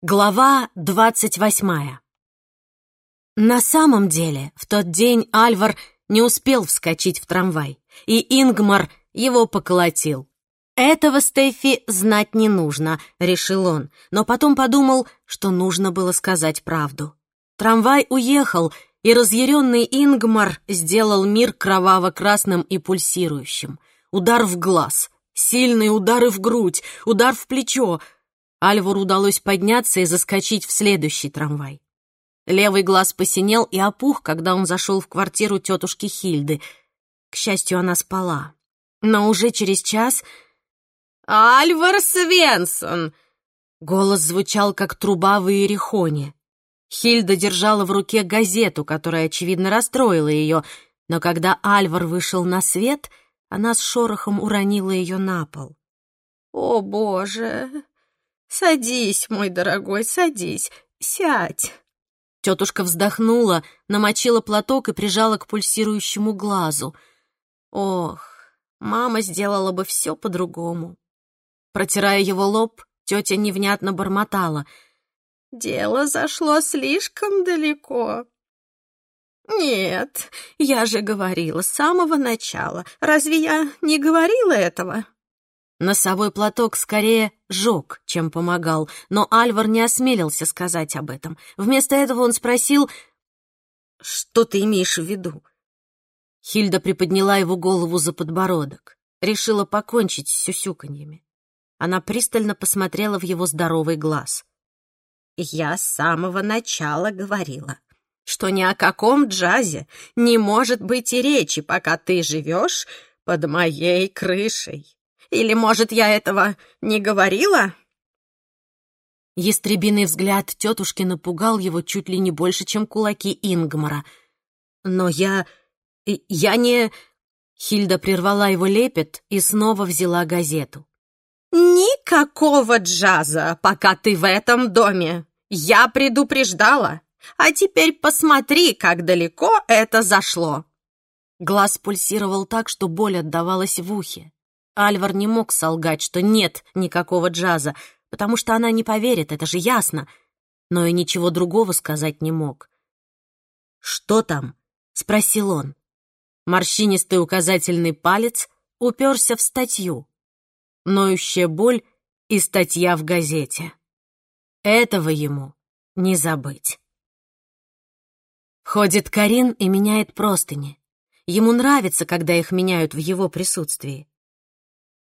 Глава двадцать восьмая. На самом деле, в тот день Альвар не успел вскочить в трамвай, и Ингмар его поколотил. «Этого Стефи знать не нужно», — решил он, но потом подумал, что нужно было сказать правду. Трамвай уехал, и разъяренный Ингмар сделал мир кроваво-красным и пульсирующим. Удар в глаз, сильные удары в грудь, удар в плечо — Альвару удалось подняться и заскочить в следующий трамвай. Левый глаз посинел и опух, когда он зашел в квартиру тетушки Хильды. К счастью, она спала. Но уже через час... «Альвар Свенсон!» Голос звучал, как труба в Иерихоне. Хильда держала в руке газету, которая, очевидно, расстроила ее, но когда Альвар вышел на свет, она с шорохом уронила ее на пол. «О, Боже! «Садись, мой дорогой, садись, сядь». Тетушка вздохнула, намочила платок и прижала к пульсирующему глазу. Ох, мама сделала бы все по-другому. Протирая его лоб, тетя невнятно бормотала. «Дело зашло слишком далеко». «Нет, я же говорила с самого начала. Разве я не говорила этого?» Носовой платок скорее жёг, чем помогал, но Альвар не осмелился сказать об этом. Вместо этого он спросил, «Что ты имеешь в виду?» Хильда приподняла его голову за подбородок, решила покончить с сюсюканьями. Она пристально посмотрела в его здоровый глаз. «Я с самого начала говорила, что ни о каком джазе не может быть и речи, пока ты живешь под моей крышей». Или, может, я этого не говорила?» Ястребиный взгляд тетушки напугал его чуть ли не больше, чем кулаки Ингмара. «Но я... я не...» Хильда прервала его лепет и снова взяла газету. «Никакого джаза, пока ты в этом доме! Я предупреждала! А теперь посмотри, как далеко это зашло!» Глаз пульсировал так, что боль отдавалась в ухе. Альвар не мог солгать, что нет никакого джаза, потому что она не поверит, это же ясно. Но и ничего другого сказать не мог. «Что там?» — спросил он. Морщинистый указательный палец уперся в статью. Ноющая боль и статья в газете. Этого ему не забыть. Ходит Карин и меняет простыни. Ему нравится, когда их меняют в его присутствии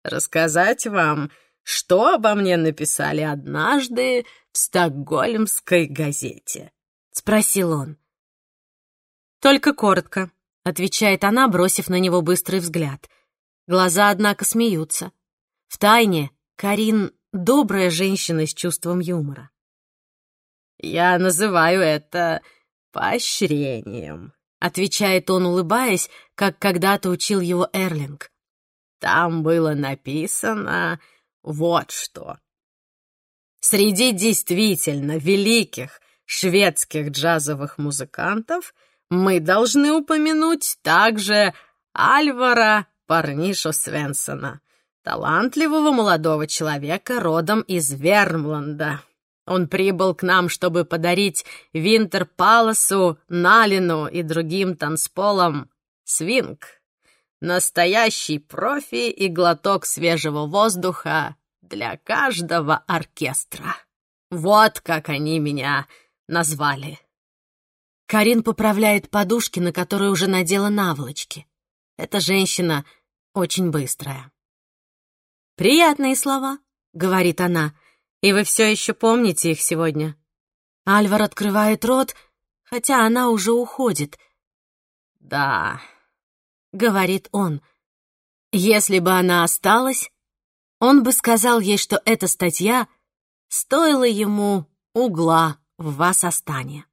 рассказать вам, что обо мне написали однажды в Стокгольмской газете?» — спросил он. «Только коротко», — отвечает она, бросив на него быстрый взгляд. Глаза, однако, смеются. В тайне Карин — добрая женщина с чувством юмора. «Я называю это поощрением», — отвечает он, улыбаясь, как когда-то учил его Эрлинг. Там было написано вот что. Среди действительно великих шведских джазовых музыкантов мы должны упомянуть также Альвара Парнишу Свенсона, талантливого молодого человека родом из Вермланда. Он прибыл к нам, чтобы подарить Винтер Паласу, Налину и другим танцполам свинг. Настоящий профи и глоток свежего воздуха для каждого оркестра. Вот как они меня назвали. Карин поправляет подушки, на которые уже надела наволочки. Эта женщина очень быстрая. «Приятные слова», — говорит она, — «и вы все еще помните их сегодня». Альвар открывает рот, хотя она уже уходит. «Да, — говорит он. Если бы она осталась, он бы сказал ей, что эта статья стоила ему угла в Васастане.